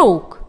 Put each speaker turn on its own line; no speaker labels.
stroke